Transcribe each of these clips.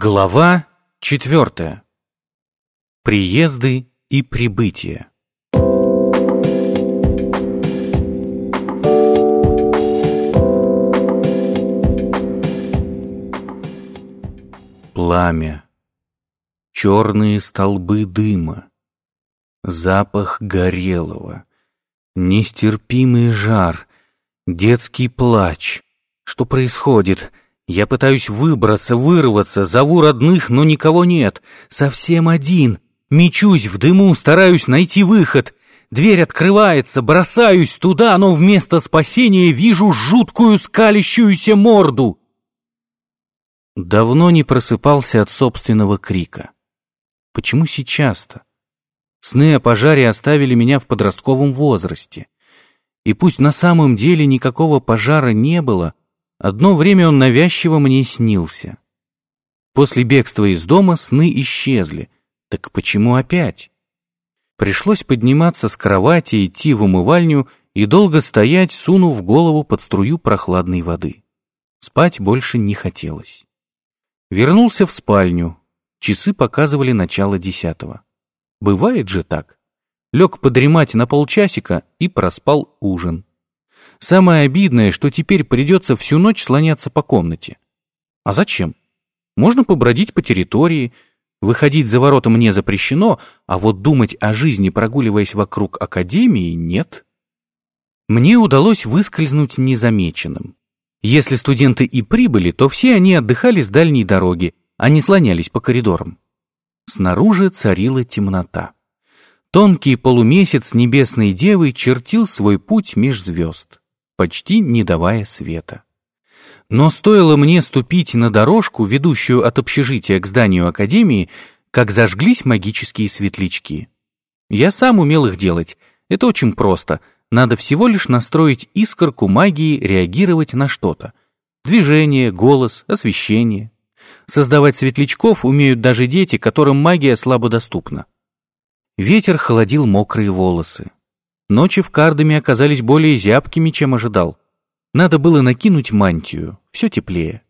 Глава четвертая. Приезды и прибытия. Пламя. Черные столбы дыма. Запах горелого. Нестерпимый жар. Детский плач. Что происходит? Я пытаюсь выбраться, вырваться, зову родных, но никого нет. Совсем один. Мечусь в дыму, стараюсь найти выход. Дверь открывается, бросаюсь туда, но вместо спасения вижу жуткую скалящуюся морду. Давно не просыпался от собственного крика. Почему сейчас-то? Сны о пожаре оставили меня в подростковом возрасте. И пусть на самом деле никакого пожара не было, Одно время он навязчиво мне снился. После бегства из дома сны исчезли. Так почему опять? Пришлось подниматься с кровати, идти в умывальню и долго стоять, сунув голову под струю прохладной воды. Спать больше не хотелось. Вернулся в спальню. Часы показывали начало десятого. Бывает же так. Лег подремать на полчасика и проспал ужин. Самое обидное, что теперь придется всю ночь слоняться по комнате. А зачем? Можно побродить по территории, выходить за ворота мне запрещено, а вот думать о жизни, прогуливаясь вокруг академии, нет. Мне удалось выскользнуть незамеченным. Если студенты и прибыли, то все они отдыхали с дальней дороги, а не слонялись по коридорам. Снаружи царила темнота. Тонкий полумесяц небесной девы чертил свой путь меж звезд почти не давая света. Но стоило мне ступить на дорожку, ведущую от общежития к зданию Академии, как зажглись магические светлячки. Я сам умел их делать. Это очень просто. Надо всего лишь настроить искорку магии реагировать на что-то. Движение, голос, освещение. Создавать светлячков умеют даже дети, которым магия слабо доступна. Ветер холодил мокрые волосы. Ночи в Кардаме оказались более зябкими, чем ожидал. Надо было накинуть мантию, все теплее.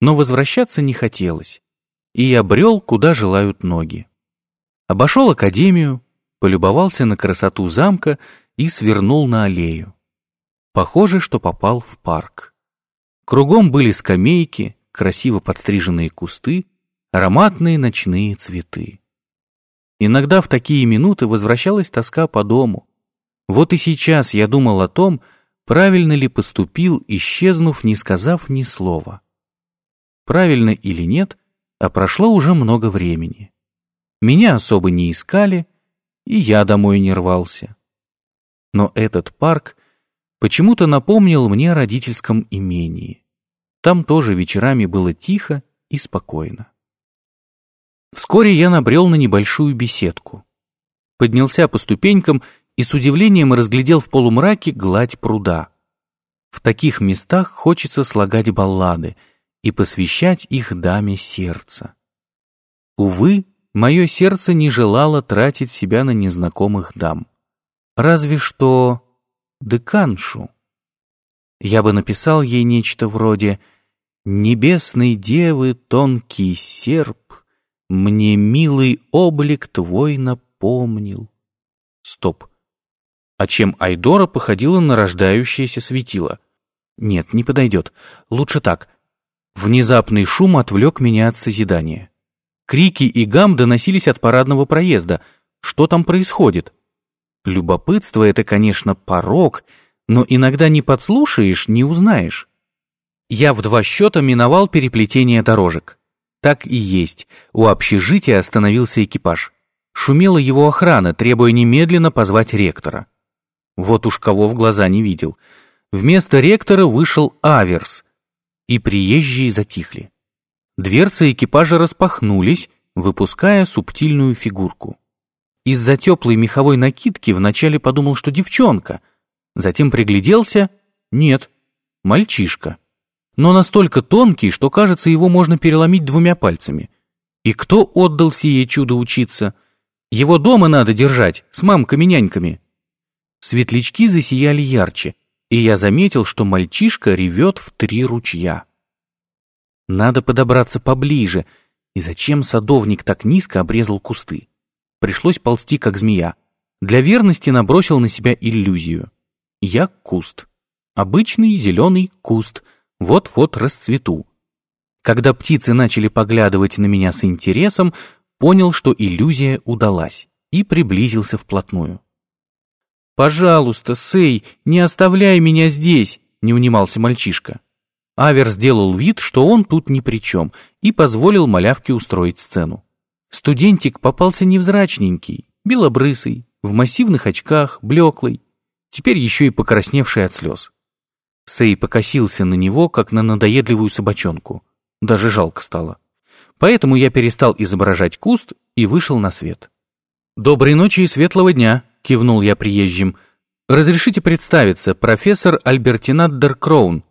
Но возвращаться не хотелось, и я брел, куда желают ноги. Обошел академию, полюбовался на красоту замка и свернул на аллею. Похоже, что попал в парк. Кругом были скамейки, красиво подстриженные кусты, ароматные ночные цветы. Иногда в такие минуты возвращалась тоска по дому, вот и сейчас я думал о том, правильно ли поступил, исчезнув, не сказав ни слова. Правильно или нет, а прошло уже много времени. Меня особо не искали, и я домой не рвался. Но этот парк почему-то напомнил мне о родительском имении. Там тоже вечерами было тихо и спокойно. Вскоре я набрел на небольшую беседку. Поднялся по ступенькам и с удивлением разглядел в полумраке гладь пруда. В таких местах хочется слагать баллады и посвящать их даме сердца. Увы, мое сердце не желало тратить себя на незнакомых дам. Разве что деканшу. Я бы написал ей нечто вроде «Небесной девы тонкий серп, мне милый облик твой напомнил». Стоп. А чем Айдора походила на рождающееся светило? Нет, не подойдет. Лучше так. Внезапный шум отвлек меня от созидания. Крики и гам доносились от парадного проезда. Что там происходит? Любопытство — это, конечно, порог, но иногда не подслушаешь, не узнаешь. Я в два счета миновал переплетение дорожек. Так и есть. У общежития остановился экипаж. Шумела его охрана, требуя немедленно позвать ректора. Вот уж кого в глаза не видел. Вместо ректора вышел Аверс, и приезжие затихли. Дверцы экипажа распахнулись, выпуская субтильную фигурку. Из-за теплой меховой накидки вначале подумал, что девчонка, затем пригляделся — нет, мальчишка. Но настолько тонкий, что, кажется, его можно переломить двумя пальцами. И кто отдал сие чудо учиться? Его дома надо держать, с мамками-няньками. Светлячки засияли ярче, и я заметил, что мальчишка ревет в три ручья. Надо подобраться поближе, И зачем садовник так низко обрезал кусты? Пришлось ползти, как змея. Для верности набросил на себя иллюзию. Я куст. Обычный зеленый куст. Вот-вот расцвету. Когда птицы начали поглядывать на меня с интересом, понял, что иллюзия удалась, и приблизился вплотную. «Пожалуйста, Сей, не оставляй меня здесь!» — не унимался мальчишка. Авер сделал вид, что он тут ни при чем, и позволил малявке устроить сцену. Студентик попался невзрачненький, белобрысый, в массивных очках, блеклый, теперь еще и покрасневший от слез. Сей покосился на него, как на надоедливую собачонку. Даже жалко стало. Поэтому я перестал изображать куст и вышел на свет. «Доброй ночи и светлого дня», — кивнул я приезжим. «Разрешите представиться, профессор Альбертинат Деркроун».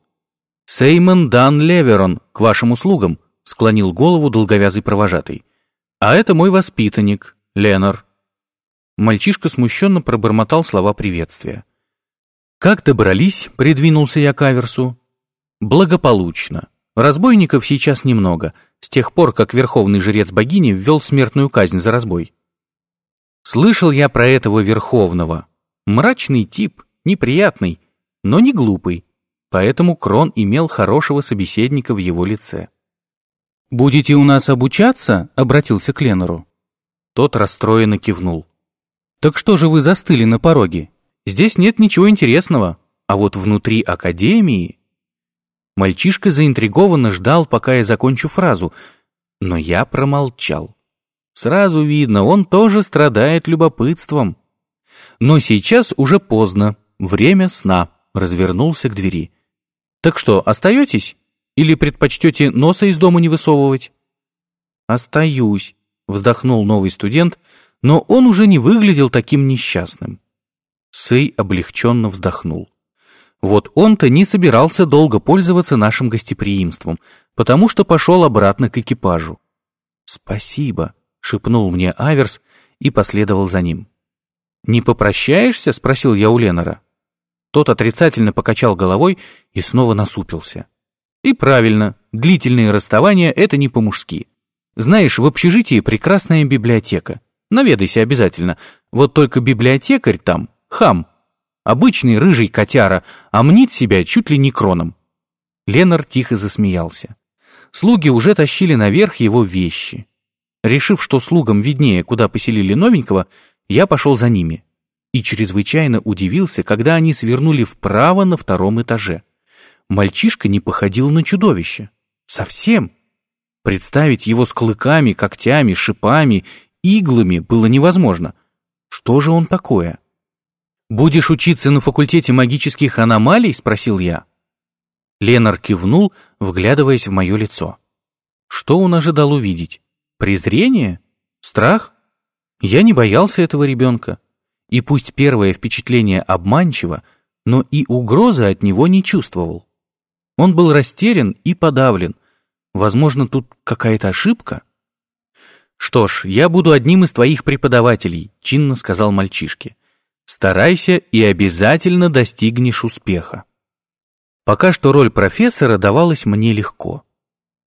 «Сеймон Дан Леверон, к вашим услугам», — склонил голову долговязый провожатый. «А это мой воспитанник, Ленор». Мальчишка смущенно пробормотал слова приветствия. «Как добрались?» — придвинулся я к Аверсу. «Благополучно. Разбойников сейчас немного, с тех пор, как верховный жрец богини ввел смертную казнь за разбой. Слышал я про этого верховного. Мрачный тип, неприятный, но не глупый, поэтому Крон имел хорошего собеседника в его лице. «Будете у нас обучаться?» — обратился к Ленору. Тот расстроенно кивнул. «Так что же вы застыли на пороге? Здесь нет ничего интересного, а вот внутри Академии...» Мальчишка заинтригованно ждал, пока я закончу фразу, но я промолчал. Сразу видно, он тоже страдает любопытством. Но сейчас уже поздно, время сна, развернулся к двери. Так что, остаетесь? Или предпочтете носа из дома не высовывать? Остаюсь, вздохнул новый студент, но он уже не выглядел таким несчастным. Сэй облегченно вздохнул. Вот он-то не собирался долго пользоваться нашим гостеприимством, потому что пошел обратно к экипажу. «Спасибо», — шепнул мне Аверс и последовал за ним. «Не попрощаешься?» — спросил я у Ленора. Тот отрицательно покачал головой и снова насупился. «И правильно, длительные расставания — это не по-мужски. Знаешь, в общежитии прекрасная библиотека. Наведайся обязательно. Вот только библиотекарь там — хам, Обычный рыжий котяра, а мнит себя чуть ли не кроном. Ленар тихо засмеялся. Слуги уже тащили наверх его вещи. Решив, что слугам виднее, куда поселили новенького, я пошел за ними. И чрезвычайно удивился, когда они свернули вправо на втором этаже. Мальчишка не походил на чудовище. Совсем. Представить его с клыками, когтями, шипами, иглами было невозможно. Что же он такое? «Будешь учиться на факультете магических аномалий?» — спросил я. Ленар кивнул, вглядываясь в мое лицо. Что он ожидал увидеть? Презрение? Страх? Я не боялся этого ребенка. И пусть первое впечатление обманчиво, но и угрозы от него не чувствовал. Он был растерян и подавлен. Возможно, тут какая-то ошибка? «Что ж, я буду одним из твоих преподавателей», — чинно сказал мальчишке. Старайся и обязательно достигнешь успеха. Пока что роль профессора давалась мне легко.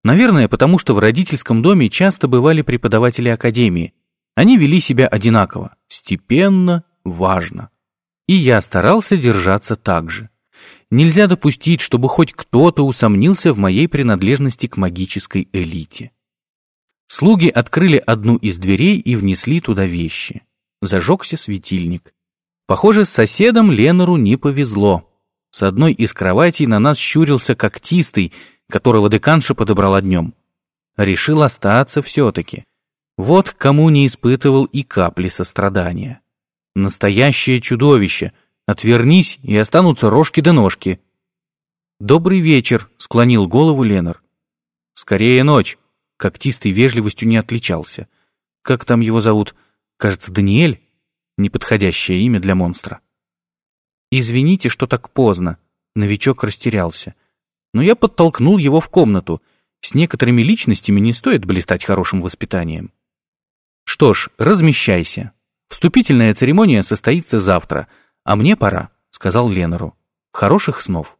Наверное, потому что в родительском доме часто бывали преподаватели академии. Они вели себя одинаково, степенно, важно. И я старался держаться так же. Нельзя допустить, чтобы хоть кто-то усомнился в моей принадлежности к магической элите. Слуги открыли одну из дверей и внесли туда вещи. Зажегся светильник. Похоже, с соседом Ленору не повезло. С одной из кроватей на нас щурился когтистый, которого деканша подобрала днем. Решил остаться все-таки. Вот кому не испытывал и капли сострадания. Настоящее чудовище. Отвернись, и останутся рожки да ножки. «Добрый вечер», — склонил голову Ленор. «Скорее ночь», — когтистый вежливостью не отличался. «Как там его зовут? Кажется, Даниэль?» Неподходящее имя для монстра. «Извините, что так поздно», — новичок растерялся. Но я подтолкнул его в комнату. С некоторыми личностями не стоит блистать хорошим воспитанием. «Что ж, размещайся. Вступительная церемония состоится завтра, а мне пора», — сказал Ленору. «Хороших снов».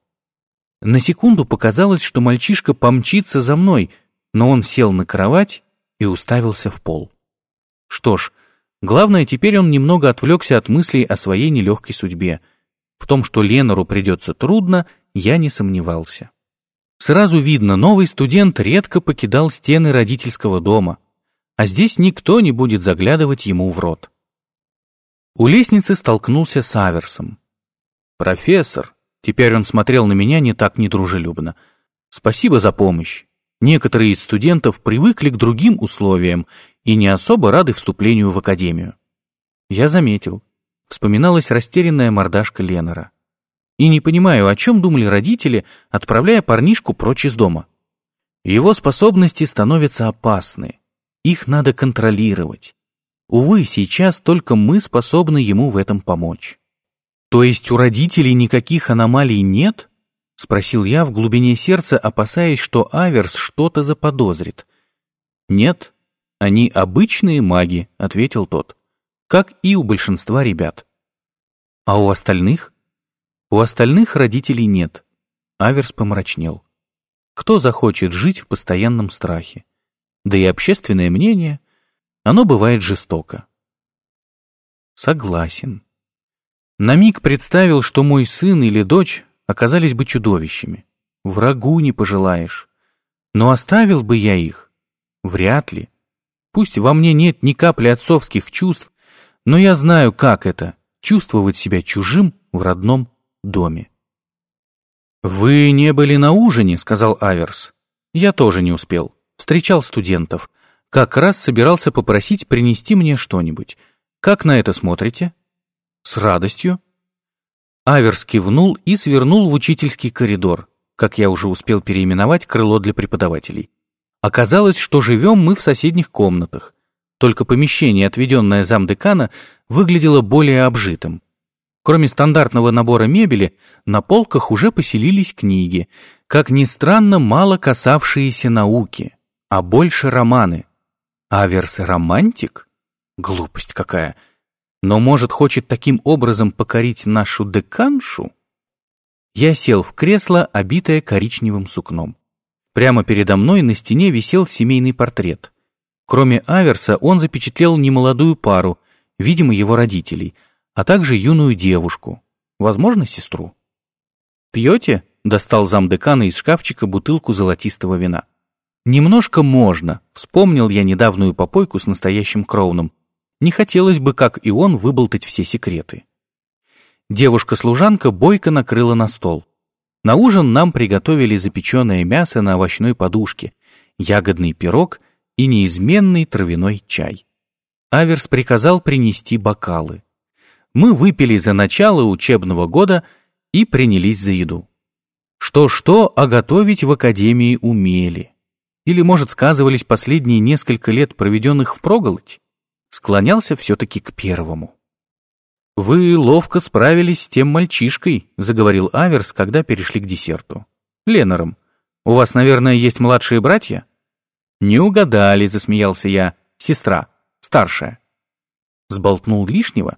На секунду показалось, что мальчишка помчится за мной, но он сел на кровать и уставился в пол. Что ж, главное, теперь он немного отвлекся от мыслей о своей нелегкой судьбе. В том, что Ленору придется трудно, я не сомневался. Сразу видно, новый студент редко покидал стены родительского дома, а здесь никто не будет заглядывать ему в рот. У лестницы столкнулся с Аверсом. «Профессор», теперь он смотрел на меня не так недружелюбно, «спасибо за помощь. Некоторые из студентов привыкли к другим условиям и не особо рады вступлению в академию. Я заметил. Вспоминалась растерянная мордашка Ленора. И не понимаю, о чем думали родители, отправляя парнишку прочь из дома. Его способности становятся опасны. Их надо контролировать. Увы, сейчас только мы способны ему в этом помочь. То есть у родителей никаких аномалий нет? — спросил я в глубине сердца, опасаясь, что Аверс что-то заподозрит. «Нет, они обычные маги», — ответил тот, — «как и у большинства ребят». «А у остальных?» «У остальных родителей нет». Аверс помрачнел. «Кто захочет жить в постоянном страхе? Да и общественное мнение, оно бывает жестоко». «Согласен». На миг представил, что мой сын или дочь оказались бы чудовищами. Врагу не пожелаешь. Но оставил бы я их? Вряд ли. Пусть во мне нет ни капли отцовских чувств, но я знаю, как это — чувствовать себя чужим в родном доме. «Вы не были на ужине», — сказал Аверс. «Я тоже не успел. Встречал студентов. Как раз собирался попросить принести мне что-нибудь. Как на это смотрите?» «С радостью», Аверс кивнул и свернул в учительский коридор, как я уже успел переименовать крыло для преподавателей. Оказалось, что живем мы в соседних комнатах, только помещение, отведенное замдекана, выглядело более обжитым. Кроме стандартного набора мебели, на полках уже поселились книги, как ни странно, мало касавшиеся науки, а больше романы. Аверс романтик? Глупость какая! но, может, хочет таким образом покорить нашу деканшу? Я сел в кресло, обитое коричневым сукном. Прямо передо мной на стене висел семейный портрет. Кроме Аверса, он запечатлел немолодую пару, видимо, его родителей, а также юную девушку, возможно, сестру. «Пьете?» — достал замдекана из шкафчика бутылку золотистого вина. «Немножко можно», — вспомнил я недавнюю попойку с настоящим Кроуном, не хотелось бы, как и он, выболтать все секреты. Девушка-служанка бойко накрыла на стол. На ужин нам приготовили запеченное мясо на овощной подушке, ягодный пирог и неизменный травяной чай. Аверс приказал принести бокалы. Мы выпили за начало учебного года и принялись за еду. Что-что, а готовить в академии умели. Или, может, сказывались последние несколько лет, проведенных в проголодь? склонялся все-таки к первому. «Вы ловко справились с тем мальчишкой», — заговорил Аверс, когда перешли к десерту. «Ленором. У вас, наверное, есть младшие братья?» «Не угадали», — засмеялся я. «Сестра. Старшая». Сболтнул лишнего.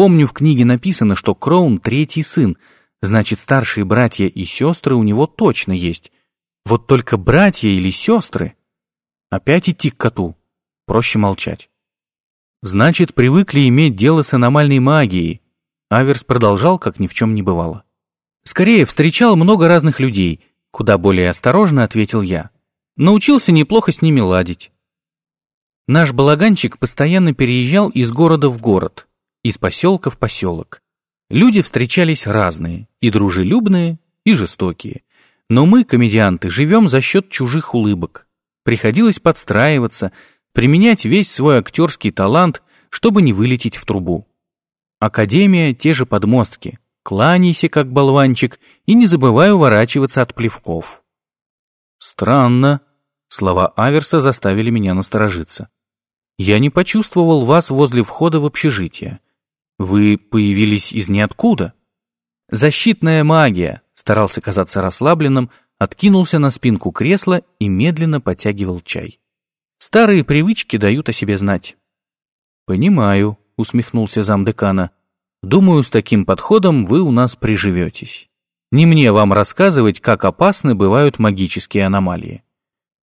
Помню, в книге написано, что Кроун — третий сын, значит, старшие братья и сестры у него точно есть. Вот только братья или сестры... Опять идти к коту. Проще молчать. Значит, привыкли иметь дело с аномальной магией. Аверс продолжал, как ни в чем не бывало. Скорее, встречал много разных людей, куда более осторожно ответил я. Научился неплохо с ними ладить. Наш балаганчик постоянно переезжал из города в город, из поселка в поселок. Люди встречались разные, и дружелюбные, и жестокие. Но мы, комедианты, живем за счет чужих улыбок. Приходилось подстраиваться, применять весь свой актерский талант, чтобы не вылететь в трубу. Академия — те же подмостки. Кланяйся, как болванчик, и не забывай уворачиваться от плевков. Странно. Слова Аверса заставили меня насторожиться. Я не почувствовал вас возле входа в общежитие. Вы появились из ниоткуда. Защитная магия, старался казаться расслабленным, откинулся на спинку кресла и медленно потягивал чай. Старые привычки дают о себе знать. «Понимаю», — усмехнулся замдекана. «Думаю, с таким подходом вы у нас приживетесь. Не мне вам рассказывать, как опасны бывают магические аномалии.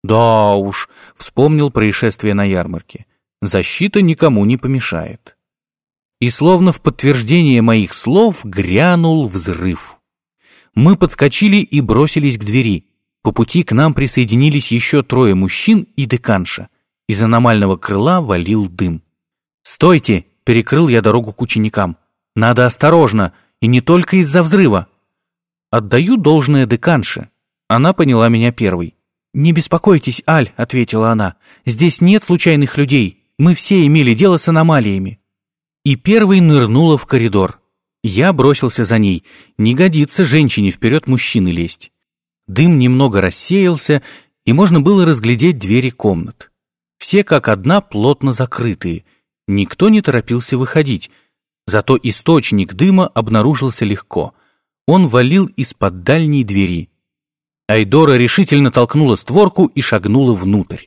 Да уж, вспомнил происшествие на ярмарке. Защита никому не помешает. И словно в подтверждение моих слов грянул взрыв. Мы подскочили и бросились к двери. По пути к нам присоединились еще трое мужчин и деканша. Из аномального крыла валил дым. «Стойте!» — перекрыл я дорогу к ученикам. «Надо осторожно, и не только из-за взрыва!» Отдаю должное деканше. Она поняла меня первой. «Не беспокойтесь, Аль», — ответила она. «Здесь нет случайных людей. Мы все имели дело с аномалиями». И первой нырнула в коридор. Я бросился за ней. Не годится женщине вперед мужчины лезть. Дым немного рассеялся, и можно было разглядеть двери комнат. Все как одна плотно закрытые. Никто не торопился выходить. Зато источник дыма обнаружился легко. Он валил из-под дальней двери. Айдора решительно толкнула створку и шагнула внутрь.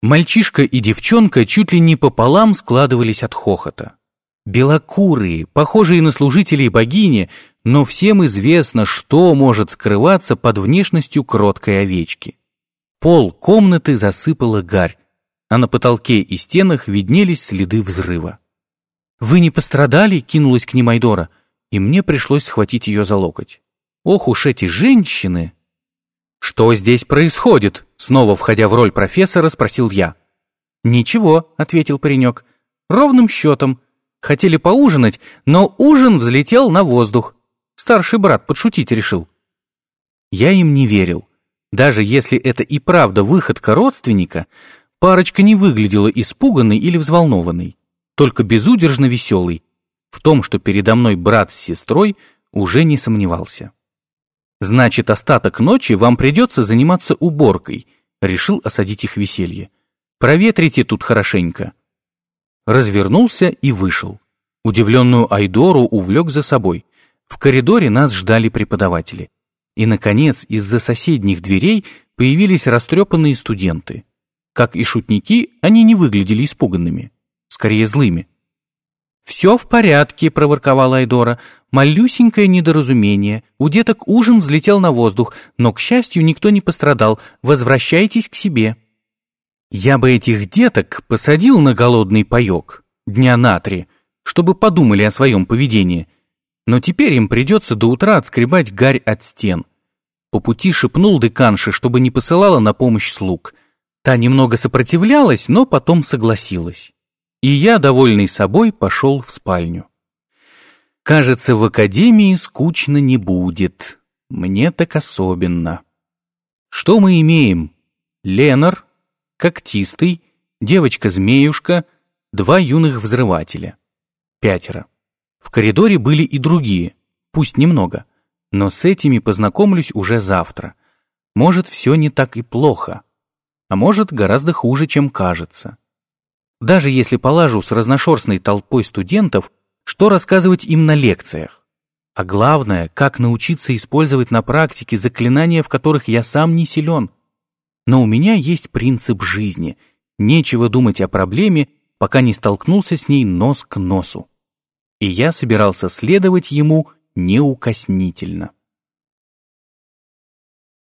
Мальчишка и девчонка чуть ли не пополам складывались от хохота. Белокурые, похожие на служителей богини, но всем известно, что может скрываться под внешностью кроткой овечки. Пол комнаты засыпала гарь, а на потолке и стенах виднелись следы взрыва. «Вы не пострадали?» — кинулась к ним Айдора, и мне пришлось схватить ее за локоть. «Ох уж эти женщины!» «Что здесь происходит?» Снова входя в роль профессора, спросил я. «Ничего», — ответил паренек. «Ровным счетом. Хотели поужинать, но ужин взлетел на воздух. Старший брат подшутить решил». Я им не верил. Даже если это и правда выходка родственника, парочка не выглядела испуганной или взволнованной, только безудержно веселой. В том, что передо мной брат с сестрой, уже не сомневался. Значит, остаток ночи вам придется заниматься уборкой. Решил осадить их веселье. Проветрите тут хорошенько. Развернулся и вышел. Удивленную Айдору увлек за собой. В коридоре нас ждали преподаватели. И, наконец, из-за соседних дверей появились растрепанные студенты. Как и шутники, они не выглядели испуганными, скорее злыми. «Все в порядке», — проворковала Айдора. «Малюсенькое недоразумение. У деток ужин взлетел на воздух, но, к счастью, никто не пострадал. Возвращайтесь к себе». Я бы этих деток посадил на голодный паек, дня на три, чтобы подумали о своем поведении. Но теперь им придется до утра отскребать гарь от стен. По пути шепнул деканше, чтобы не посылала на помощь слуг. Та немного сопротивлялась, но потом согласилась. И я, довольный собой, пошел в спальню. Кажется, в академии скучно не будет. Мне так особенно. Что мы имеем? Ленар, когтистый, девочка-змеюшка, два юных взрывателя. Пятеро. В коридоре были и другие, пусть немного, но с этими познакомлюсь уже завтра. Может, все не так и плохо, а может, гораздо хуже, чем кажется. Даже если положу с разношерстной толпой студентов, что рассказывать им на лекциях? А главное, как научиться использовать на практике заклинания, в которых я сам не силен. Но у меня есть принцип жизни. Нечего думать о проблеме, пока не столкнулся с ней нос к носу. И я собирался следовать ему неукоснительно.